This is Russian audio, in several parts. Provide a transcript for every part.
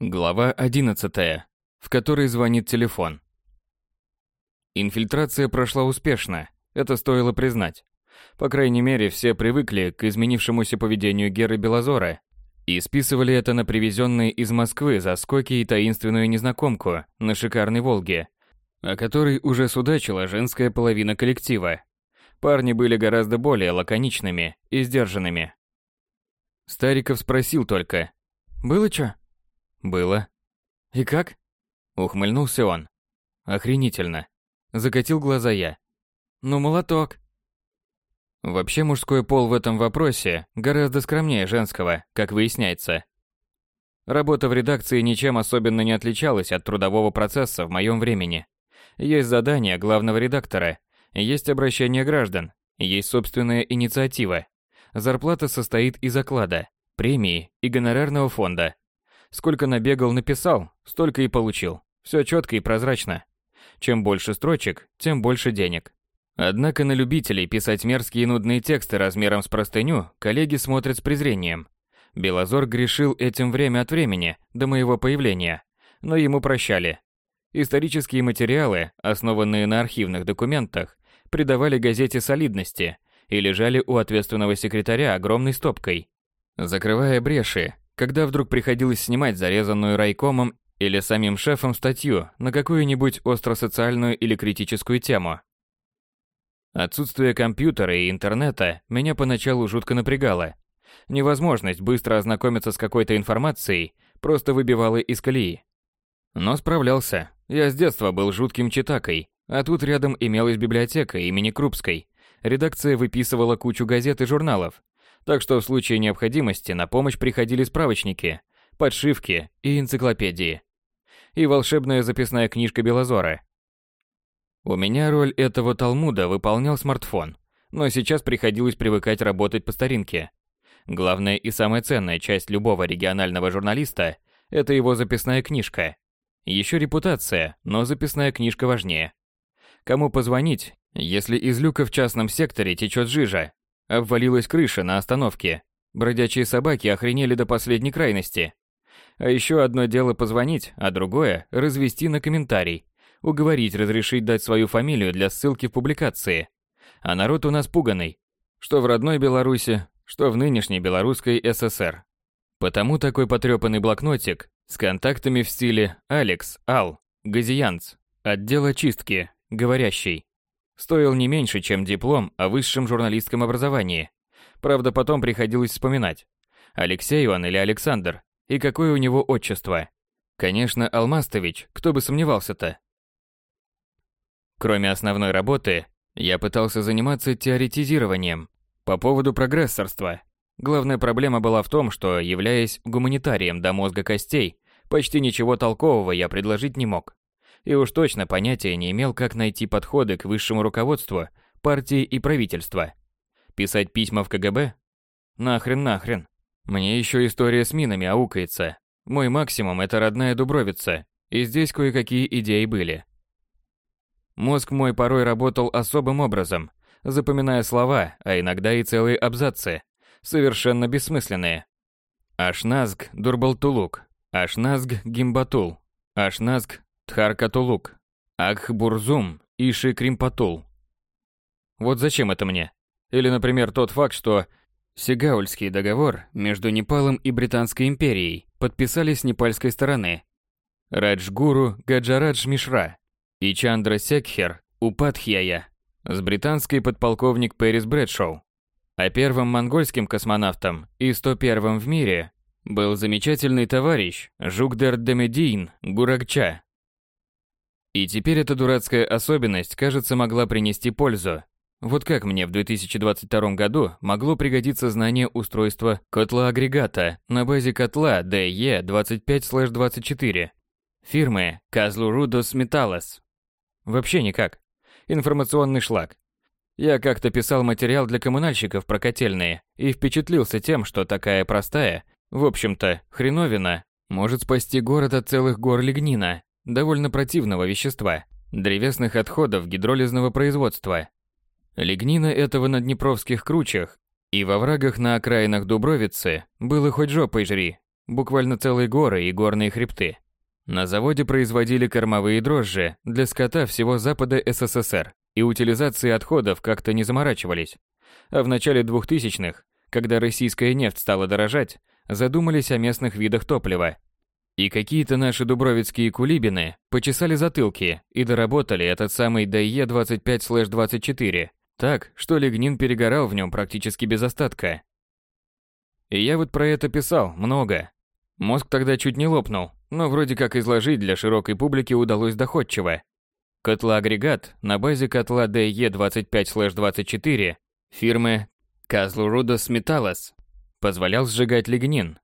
Глава 11, в которой звонит телефон. Инфильтрация прошла успешно, это стоило признать. По крайней мере, все привыкли к изменившемуся поведению Геры Белозора и списывали это на привезенные из Москвы заскоки и таинственную незнакомку на шикарной «Волге», о которой уже судачила женская половина коллектива. Парни были гораздо более лаконичными и сдержанными. Стариков спросил только «Было чё?» «Было». «И как?» Ухмыльнулся он. «Охренительно». Закатил глаза я. «Ну, молоток». Вообще мужской пол в этом вопросе гораздо скромнее женского, как выясняется. Работа в редакции ничем особенно не отличалась от трудового процесса в моем времени. Есть задания главного редактора, есть обращение граждан, есть собственная инициатива. Зарплата состоит из оклада, премии и гонорарного фонда. Сколько набегал, написал, столько и получил. Все четко и прозрачно. Чем больше строчек, тем больше денег. Однако на любителей писать мерзкие и нудные тексты размером с простыню коллеги смотрят с презрением. Белозор грешил этим время от времени, до моего появления, но ему прощали. Исторические материалы, основанные на архивных документах, придавали газете солидности и лежали у ответственного секретаря огромной стопкой, закрывая бреши, когда вдруг приходилось снимать зарезанную райкомом или самим шефом статью на какую-нибудь остросоциальную или критическую тему. Отсутствие компьютера и интернета меня поначалу жутко напрягало. Невозможность быстро ознакомиться с какой-то информацией просто выбивала из колеи. Но справлялся. Я с детства был жутким читакой, а тут рядом имелась библиотека имени Крупской. Редакция выписывала кучу газет и журналов, так что в случае необходимости на помощь приходили справочники, подшивки и энциклопедии. И волшебная записная книжка Белозора. У меня роль этого Талмуда выполнял смартфон, но сейчас приходилось привыкать работать по старинке. Главная и самая ценная часть любого регионального журналиста – это его записная книжка. Еще репутация, но записная книжка важнее. Кому позвонить, если из люка в частном секторе течет жижа, Обвалилась крыша на остановке. Бродячие собаки охренели до последней крайности. А еще одно дело позвонить, а другое – развести на комментарий. Уговорить разрешить дать свою фамилию для ссылки в публикации. А народ у нас пуганый. Что в родной Беларуси, что в нынешней белорусской ССР. Потому такой потрепанный блокнотик с контактами в стиле «Алекс», «Ал», «Газиянц», «Отдел очистки», «Говорящий» Стоил не меньше, чем диплом о высшем журналистском образовании. Правда, потом приходилось вспоминать. Алексей он или Александр? И какое у него отчество? Конечно, Алмастович, кто бы сомневался-то. Кроме основной работы, я пытался заниматься теоретизированием по поводу прогрессорства. Главная проблема была в том, что, являясь гуманитарием до мозга костей, почти ничего толкового я предложить не мог и уж точно понятия не имел, как найти подходы к высшему руководству, партии и правительства. Писать письма в КГБ? Нахрен, нахрен. Мне еще история с минами аукается. Мой максимум – это родная Дубровица, и здесь кое-какие идеи были. Мозг мой порой работал особым образом, запоминая слова, а иногда и целые абзацы, совершенно бессмысленные. Ash nazg durbatulûk, ash nazg gimbatul, ash nazg thrakatulûk, agh burzum-ishi krimpatul. Вот зачем это мне? Или, например, тот факт, что Сугаульский договор между Непалом и Британской империей подписали с непальской стороны Раджгуру Гаджарадж Мишра и Чандра Секхер Упадхьяя с британской подполковник Пэрис Брэдшоу. А первым монгольским космонавтом и 101-м в мире был замечательный товарищ Жугдер Демедин Гурагча, и теперь эта дурацкая особенность, кажется, могла принести пользу. Вот как мне в 2022 году могло пригодиться знание устройства котла-агрегата на базе котла DE25-24 фирмы Kazlurudus Metallas? Вообще никак. Информационный шлак. Я как-то писал материал для коммунальщиков про котельные и впечатлился тем, что такая простая, в общем-то, хреновина может спасти город от целых гор лигнина довольно противного вещества, древесных отходов гидролизного производства. Лигнина этого на днепровских кручах и во врагах на окраинах Дубровицы было хоть жопой жри. буквально целые горы и горные хребты. На заводе производили кормовые дрожжи для скота всего Запада СССР, и утилизацией отходов как-то не заморачивались. А в начале 2000-х, когда российская нефть стала дорожать, задумались о местных видах топлива. И какие-то наши дубровицкие кулибины почесали затылки и доработали этот самый ДЕ-25-24, так, что лигнин перегорал в нем практически без остатка. И я вот про это писал много. Мозг тогда чуть не лопнул, но вроде как изложить для широкой публики удалось доходчиво. Котлоагрегат на базе котла DE25-24 фирмы Kazlurudus Metallas позволял сжигать лигнин,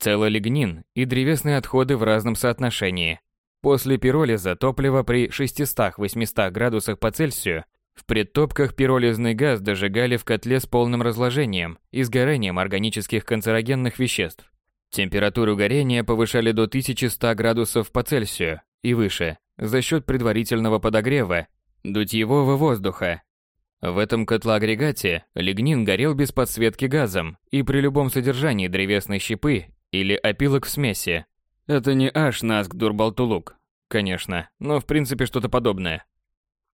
целолигнин и древесные отходы в разном соотношении. После пиролиза топлива при 600-800 градусах по Цельсию в предтопках пиролизный газ дожигали в котле с полным разложением и сгоранием органических канцерогенных веществ. Температуру горения повышали до 1100 градусов по Цельсию и выше за счет предварительного подогрева дутьевого воздуха. В этом котлоагрегате лигнин горел без подсветки газом и при любом содержании древесной щепы или опилок в смеси. Это не аж наск дурбалтулук, конечно, но в принципе что-то подобное.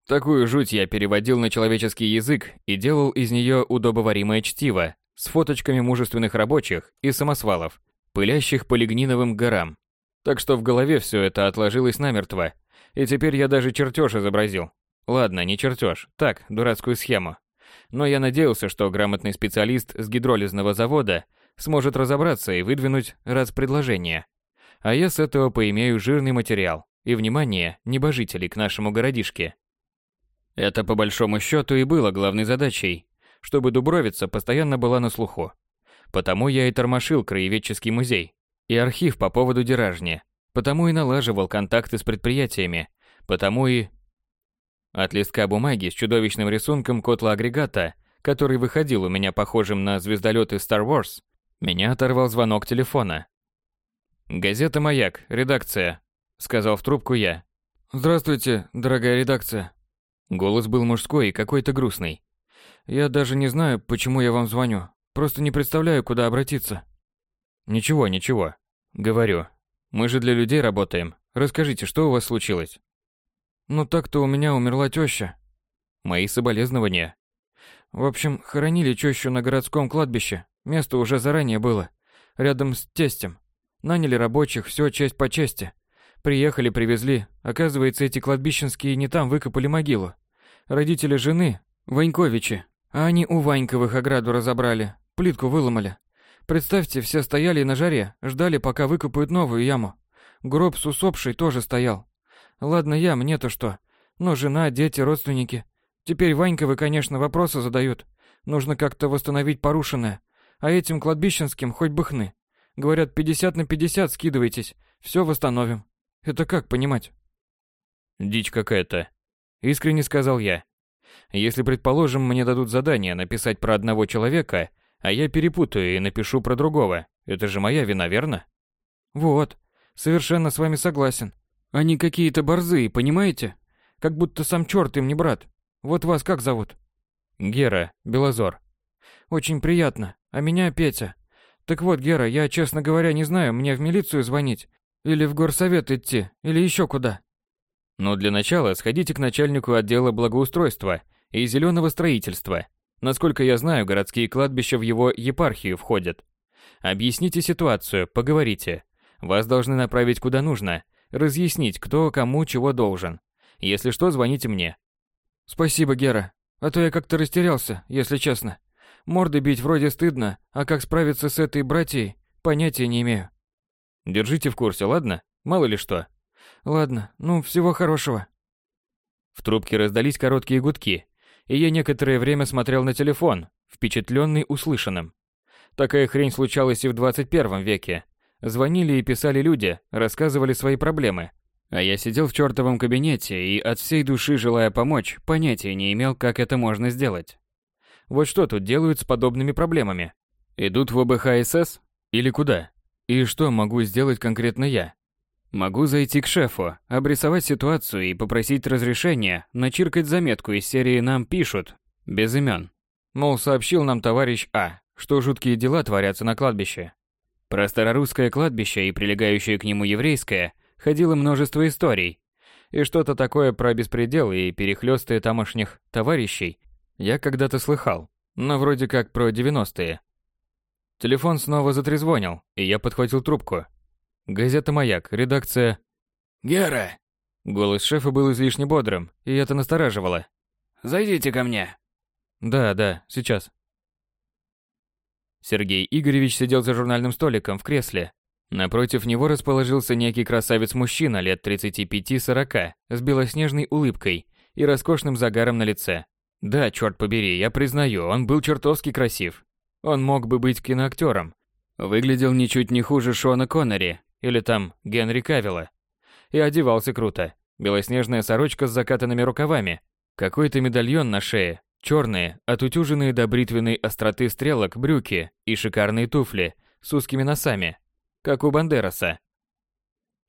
Такую жуть я переводил на человеческий язык и делал из нее удобоваримое чтиво с фоточками мужественных рабочих и самосвалов, пылящих по лигниновым горам. Так что в голове все это отложилось намертво, и теперь я даже чертеж изобразил. Ладно, не чертеж, так, дурацкую схему. Но я надеялся, что грамотный специалист с гидролизного завода сможет разобраться и выдвинуть раз предложение. А я с этого поимею жирный материал и внимание небожителей к нашему городишке. Это по большому счету и было главной задачей, чтобы Дубровица постоянно была на слуху. Потому я и тормошил краеведческий музей и архив по поводу Деражни, потому и налаживал контакты с предприятиями, потому и... От листка бумаги с чудовищным рисунком котла-агрегата, который выходил у меня похожим на звездолеты Star Wars, меня оторвал звонок телефона. «Газета «Маяк», редакция», — сказал в трубку я. «Здравствуйте, дорогая редакция». Голос был мужской и какой-то грустный. «Я даже не знаю, почему я вам звоню. Просто не представляю, куда обратиться». «Ничего, ничего. Говорю. Мы же для людей работаем. Расскажите, что у вас случилось?» «Ну так-то у меня умерла теща». «Мои соболезнования». «В общем, хоронили тещу на городском кладбище. Место уже заранее было. Рядом с тестем. Наняли рабочих, все честь по чести. Приехали, привезли. Оказывается, эти кладбищенские не там выкопали могилу. Родители жены, Ваньковичи, а они у Ваньковых ограду разобрали, плитку выломали. Представьте, все стояли на жаре, ждали, пока выкопают новую яму. Гроб с усопшей тоже стоял. Ладно я, мне-то что. Но жена, дети, родственники. Теперь Ваньковы, конечно, вопросы задают. Нужно как-то восстановить порушенное. А этим кладбищенским хоть бы хны. Говорят, 50 на 50 скидывайтесь, все восстановим. Это как понимать? Дичь какая-то. Искренне сказал я. Если, предположим, мне дадут задание написать про одного человека, а я перепутаю и напишу про другого, это же моя вина, верно? Вот, совершенно с вами согласен. Они какие-то борзые, понимаете? Как будто сам черт им не брат. Вот вас как зовут? Гера, Белозор. Очень приятно. А меня Петя. Так вот, Гера, я, честно говоря, не знаю, мне в милицию звонить или в горсовет идти, или еще куда. Но для начала сходите к начальнику отдела благоустройства и зеленого строительства. Насколько я знаю, городские кладбища в его епархию входят. Объясните ситуацию, поговорите. Вас должны направить куда нужно, разъяснить, кто кому чего должен. Если что, звоните мне. Спасибо, Гера. А то я как-то растерялся, если честно. Морды бить вроде стыдно, а как справиться с этой братьей, понятия не имею. Держите в курсе, ладно? Мало ли что. Ладно, ну, всего хорошего. В трубке раздались короткие гудки, и я некоторое время смотрел на телефон, впечатленный услышанным. Такая хрень случалась и в 21 веке. Звонили и писали люди, рассказывали свои проблемы. А я сидел в чертовом кабинете и от всей души желая помочь, понятия не имел, как это можно сделать. Вот что тут делают с подобными проблемами? Идут в ОБХСС? Или куда? И что могу сделать конкретно я? Могу зайти к шефу, обрисовать ситуацию и попросить разрешения начиркать заметку из серии «Нам пишут», без имен. Мол, сообщил нам товарищ А, что жуткие дела творятся на кладбище. Про старорусское кладбище и прилегающее к нему еврейское ходило множество историй. И что-то такое про беспредел и перехлёсты тамошних товарищей я когда-то слыхал, но вроде как про 90-е. Телефон снова затрезвонил, и я подхватил трубку. Газета «Маяк», редакция... «Гера!» Голос шефа был излишне бодрым, и это настораживало. «Зайдите ко мне!» «Да, да, сейчас». Сергей Игоревич сидел за журнальным столиком в кресле. Напротив него расположился некий красавец-мужчина лет 35-40 с белоснежной улыбкой и роскошным загаром на лице. Да, черт побери, я признаю, он был чертовски красив. Он мог бы быть киноактером. Выглядел ничуть не хуже Шона Коннери или там Генри Кавилла. И одевался круто. Белоснежная сорочка с закатанными рукавами, какой-то медальон на шее, черные, отутюженные до бритвенной остроты стрелок брюки и шикарные туфли с узкими носами, как у Бандераса.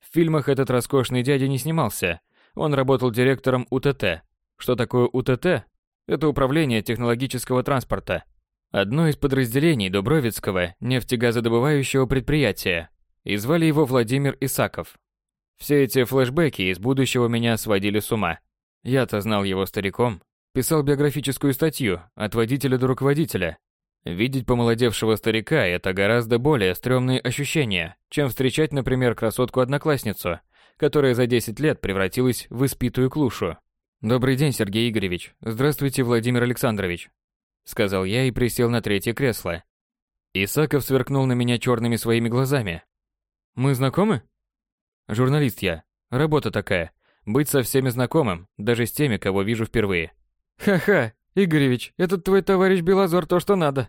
В фильмах этот роскошный дядя не снимался. Он работал директором УТТ. Что такое УТТ? Это управление технологического транспорта. Одно из подразделений Дубровицкого нефтегазодобывающего предприятия. И звали его Владимир Исаков. Все эти флешбеки из будущего меня сводили с ума. Я-то знал его стариком, писал биографическую статью «От водителя до руководителя». Видеть помолодевшего старика – это гораздо более стрёмные ощущения, чем встречать, например, красотку-одноклассницу, которая за 10 лет превратилась в испитую клушу. «Добрый день, Сергей Игоревич. Здравствуйте, Владимир Александрович», – сказал я и присел на третье кресло. Исаков сверкнул на меня черными своими глазами. «Мы знакомы?» «Журналист я. Работа такая. Быть со всеми знакомым, даже с теми, кого вижу впервые». «Ха-ха, Игоревич, этот твой товарищ Белозор то, что надо».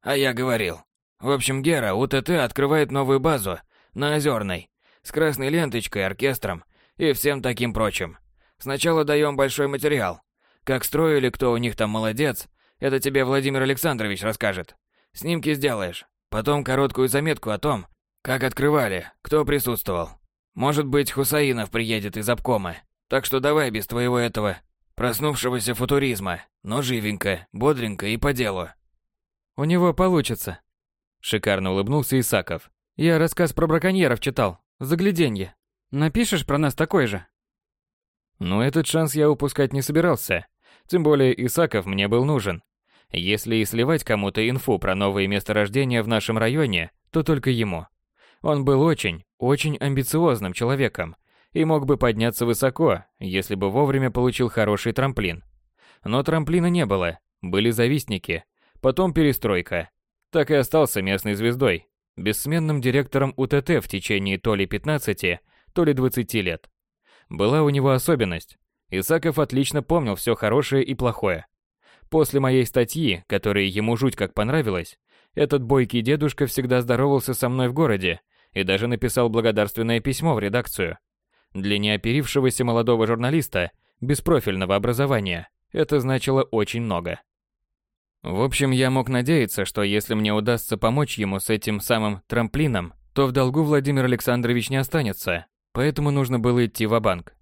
«А я говорил. В общем, Гера, УТТ открывает новую базу на Озерной, с красной ленточкой, оркестром и всем таким прочим. Сначала даем большой материал. Как строили, кто у них там молодец, это тебе Владимир Александрович расскажет. Снимки сделаешь. Потом короткую заметку о том, как открывали, кто присутствовал. Может быть, Хусаинов приедет из обкома. Так что давай без твоего этого проснувшегося футуризма, но живенько, бодренько и по делу. У него получится. Шикарно улыбнулся Исаков. Я рассказ про браконьеров читал. Загляденье. Напишешь про нас такой же? Но этот шанс я упускать не собирался. Тем более Исаков мне был нужен. Если и сливать кому-то инфу про новые месторождения в нашем районе, то только ему. Он был очень, очень амбициозным человеком и мог бы подняться высоко, если бы вовремя получил хороший трамплин. Но трамплина не было, были завистники, потом перестройка. Так и остался местной звездой, бессменным директором УТТ в течение то ли 15, то ли 20 лет. Была у него особенность. Исаков отлично помнил все хорошее и плохое. После моей статьи, которая ему жуть как понравилась, этот бойкий дедушка всегда здоровался со мной в городе и даже написал благодарственное письмо в редакцию. Для неоперившегося молодого журналиста без профильного образования это значило очень много. В общем, я мог надеяться, что если мне удастся помочь ему с этим самым трамплином, то в долгу Владимир Александрович не останется, поэтому нужно было идти в банк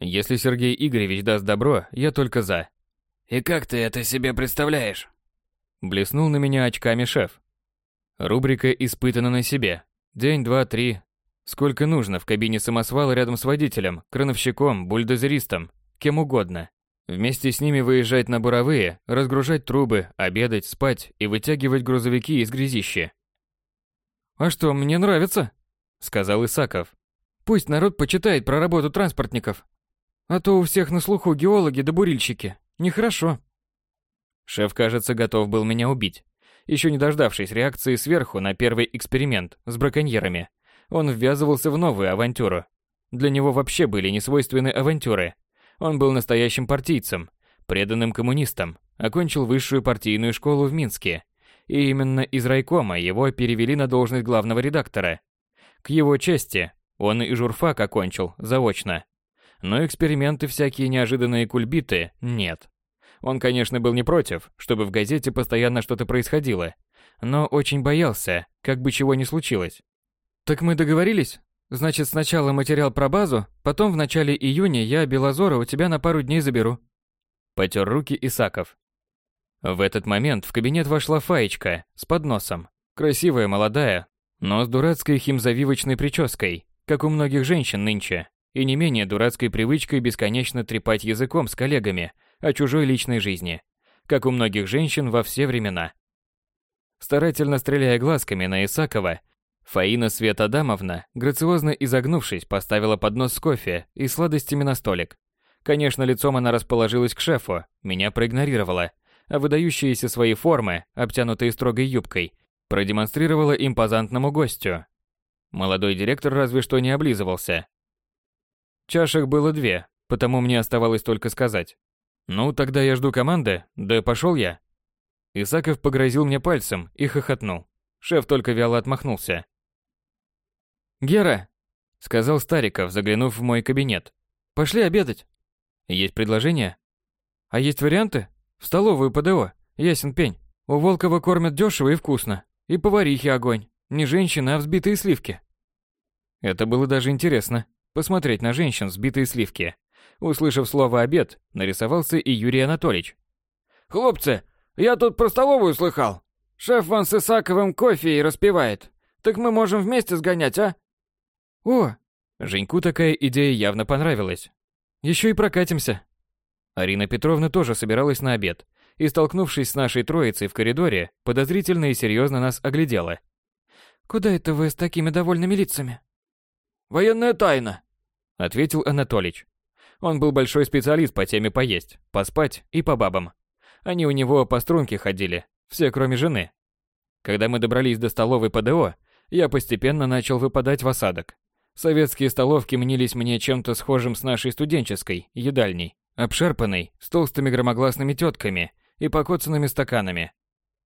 Если Сергей Игоревич даст добро, я только за. «И как ты это себе представляешь?» Блеснул на меня очками шеф. Рубрика испытана на себе. День, два, три. Сколько нужно в кабине самосвала рядом с водителем, крановщиком, бульдозеристом, кем угодно. Вместе с ними выезжать на буровые, разгружать трубы, обедать, спать и вытягивать грузовики из грязища. «А что, мне нравится», — сказал Исаков. «Пусть народ почитает про работу транспортников. А то у всех на слуху геологи да бурильщики. Нехорошо». Шеф, кажется, готов был меня убить. Еще не дождавшись реакции сверху на первый эксперимент с браконьерами, он ввязывался в новую авантюру. Для него вообще были несвойственны авантюры. Он был настоящим партийцем, преданным коммунистом, окончил высшую партийную школу в Минске. И именно из райкома его перевели на должность главного редактора. К его чести, он и журфак окончил заочно. Но эксперименты всякие неожиданные кульбиты нет. Он, конечно, был не против, чтобы в газете постоянно что-то происходило, но очень боялся, как бы чего ни случилось. «Так мы договорились? Значит, сначала материал про базу, потом в начале июня я Белозора у тебя на пару дней заберу». Потер руки Исаков. В этот момент в кабинет вошла Фаечка с подносом. Красивая, молодая, Но с дурацкой химзавивочной прической, как у многих женщин нынче, и не менее дурацкой привычкой бесконечно трепать языком с коллегами о чужой личной жизни, как у многих женщин во все времена. Старательно стреляя глазками на Исакова, Фаина Света Адамовна, грациозно изогнувшись, поставила поднос с кофе и сладостями на столик. Конечно, лицом она расположилась к шефу, меня проигнорировала, а выдающиеся свои формы, обтянутые строгой юбкой, продемонстрировала импозантному гостю. Молодой директор разве что не облизывался. Чашек было две, потому мне оставалось только сказать. «Ну, тогда я жду команды, да пошел я». Исаков погрозил мне пальцем и хохотнул. Шеф только вяло отмахнулся. «Гера!» — сказал Стариков, заглянув в мой кабинет. «Пошли обедать». «Есть предложение?» «А есть варианты?» «В столовую ПДО. Ясен пень. У Волкова кормят дешево и вкусно. И поварихи огонь. Не женщины, а взбитые сливки». Это было даже интересно. Посмотреть на женщин взбитые сливки. Услышав слово «обед», нарисовался и Юрий Анатольевич. «Хлопцы, я тут про столовую слыхал. Шеф вон с Исаковым кофе и распивает. Так мы можем вместе сгонять, а?» «О!» Женьку такая идея явно понравилась. Еще и прокатимся. Арина Петровна тоже собиралась на обед и, столкнувшись с нашей троицей в коридоре, подозрительно и серьезно нас оглядела. «Куда это вы с такими довольными лицами?» «Военная тайна», — ответил Анатолич. Он был большой специалист по теме поесть, поспать и по бабам. Они у него по струнке ходили, все кроме жены. Когда мы добрались до столовой ПДО, я постепенно начал выпадать в осадок. Советские столовки мнились мне чем-то схожим с нашей студенческой, едальней, обшарпанной, с толстыми громогласными тетками и покоцанными стаканами.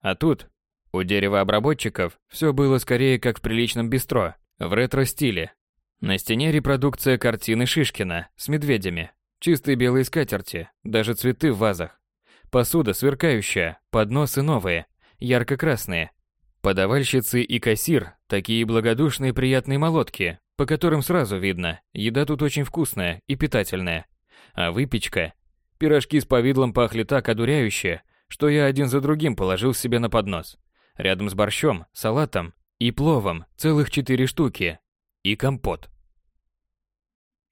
А тут, у дерева обработчиков, все было скорее как в приличном бистро, в ретро-стиле. На стене репродукция картины Шишкина с медведями, чистые белые скатерти, даже цветы в вазах. Посуда сверкающая, подносы новые, ярко-красные. Подавальщицы и кассир – такие благодушные приятные молотки, по которым сразу видно, еда тут очень вкусная и питательная. А выпечка? Пирожки с повидлом пахли так одуряюще, что я один за другим положил себе на поднос. Рядом с борщом, салатом и пловом целых четыре штуки. И компот.